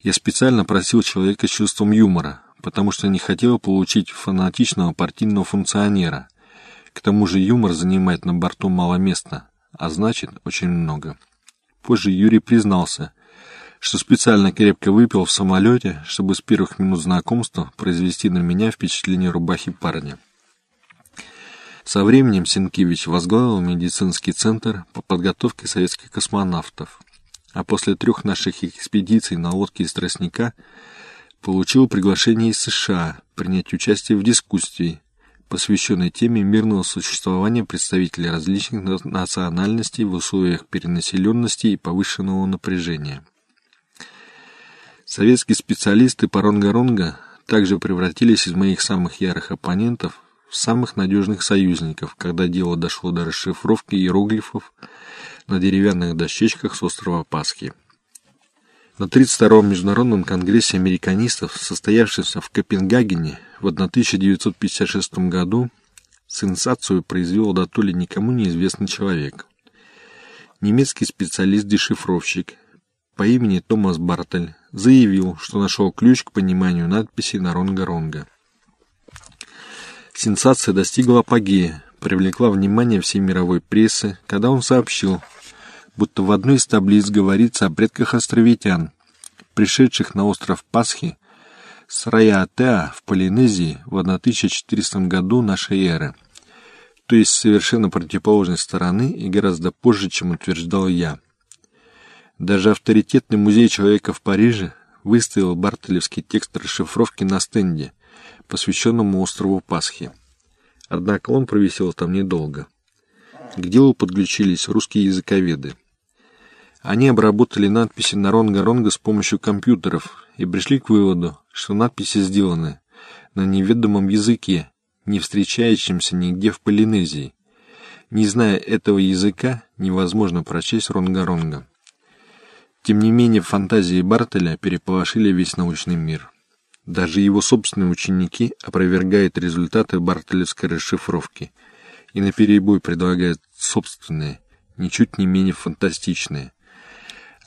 Я специально просил человека с чувством юмора, потому что не хотел получить фанатичного партийного функционера. К тому же юмор занимает на борту мало места, а значит, очень много. Позже Юрий признался, что специально крепко выпил в самолете, чтобы с первых минут знакомства произвести на меня впечатление рубахи парня. Со временем Сенкевич возглавил медицинский центр по подготовке советских космонавтов, а после трех наших экспедиций на лодке из тростника получил приглашение из США принять участие в дискуссии, посвященной теме мирного существования представителей различных национальностей в условиях перенаселенности и повышенного напряжения. Советские специалисты по ронга-ронга также превратились из моих самых ярых оппонентов в самых надежных союзников, когда дело дошло до расшифровки иероглифов на деревянных дощечках с острова Пасхи. На 32-м Международном конгрессе американистов, состоявшемся в Копенгагене в 1956 году, сенсацию произвел до то ли никому неизвестный человек. Немецкий специалист-дешифровщик по имени Томас Бартель заявил, что нашел ключ к пониманию надписи на ронга-ронга. Сенсация достигла апогея, привлекла внимание всей мировой прессы, когда он сообщил, будто в одной из таблиц говорится о предках островитян, пришедших на остров Пасхи с Раяатеа в Полинезии в 1400 году нашей эры, то есть с совершенно противоположной стороны и гораздо позже, чем утверждал я. Даже авторитетный музей человека в Париже выставил бартелевский текст расшифровки на стенде, посвященному острову Пасхи. Однако он провисел там недолго. К делу подключились русские языковеды. Они обработали надписи на ронга-ронга с помощью компьютеров и пришли к выводу, что надписи сделаны на неведомом языке, не встречающемся нигде в Полинезии. Не зная этого языка, невозможно прочесть ронга-ронга. Тем не менее, фантазии Бартеля переполошили весь научный мир. Даже его собственные ученики опровергают результаты бартелевской расшифровки и наперебой предлагают собственные, ничуть не менее фантастичные.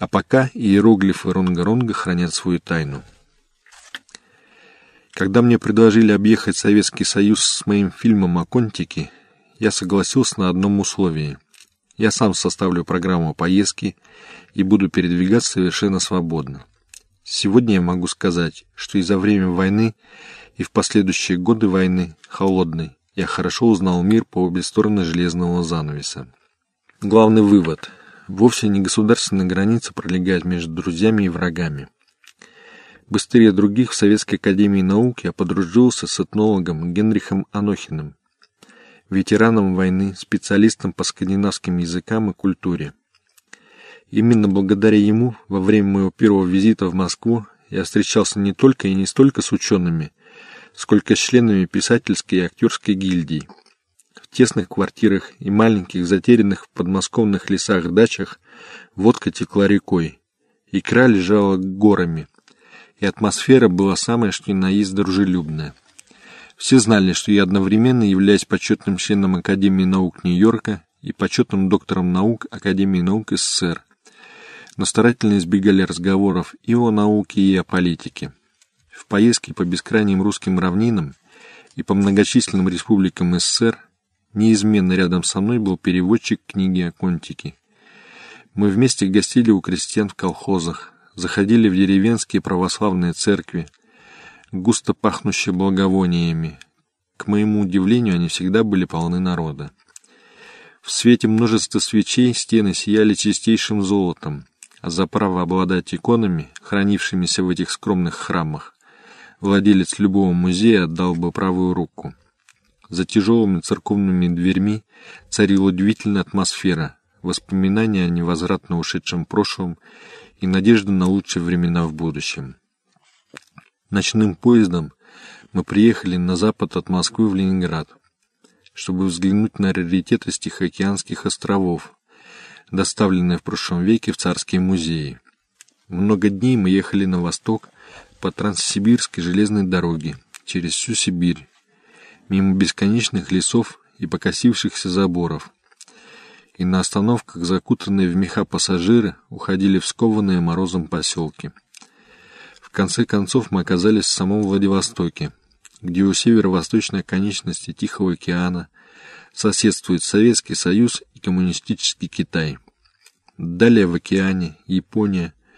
А пока иероглифы Ронга-Ронга хранят свою тайну. Когда мне предложили объехать Советский Союз с моим фильмом о Контике, я согласился на одном условии. Я сам составлю программу поездки и буду передвигаться совершенно свободно. Сегодня я могу сказать, что и за время войны, и в последующие годы войны, холодной, я хорошо узнал мир по обе стороны железного занавеса. Главный вывод. Вовсе не государственная граница пролегает между друзьями и врагами. Быстрее других в Советской Академии Наук я подружился с этнологом Генрихом Анохиным, ветераном войны, специалистом по скандинавским языкам и культуре. Именно благодаря ему во время моего первого визита в Москву я встречался не только и не столько с учеными, сколько с членами писательской и актерской гильдий. Тесных квартирах и маленьких затерянных в подмосковных лесах дачах водка текла рекой, икра лежала горами, и атмосфера была самая что на есть дружелюбная. Все знали, что я одновременно являюсь почетным членом Академии наук Нью-Йорка и почетным доктором наук Академии наук СССР, но старательно избегали разговоров и о науке, и о политике. В поездке по бескрайним русским равнинам и по многочисленным республикам СССР неизменно рядом со мной был переводчик книги о Контике. Мы вместе гостили у крестьян в колхозах, заходили в деревенские православные церкви, густо пахнущие благовониями. К моему удивлению, они всегда были полны народа. В свете множества свечей стены сияли чистейшим золотом, а за право обладать иконами, хранившимися в этих скромных храмах, владелец любого музея отдал бы правую руку. За тяжелыми церковными дверьми царила удивительная атмосфера, воспоминания о невозвратно ушедшем прошлом и надежда на лучшие времена в будущем. Ночным поездом мы приехали на запад от Москвы в Ленинград, чтобы взглянуть на раритеты Тихоокеанских островов, доставленные в прошлом веке в царские музеи. Много дней мы ехали на восток по Транссибирской железной дороге через всю Сибирь, мимо бесконечных лесов и покосившихся заборов. И на остановках закутанные в меха пассажиры уходили в скованные морозом поселки. конце концов мы оказались в самом Владивостоке, где у северо-восточной конечности Тихого океана соседствует Советский Союз и коммунистический Китай. Далее в океане Япония,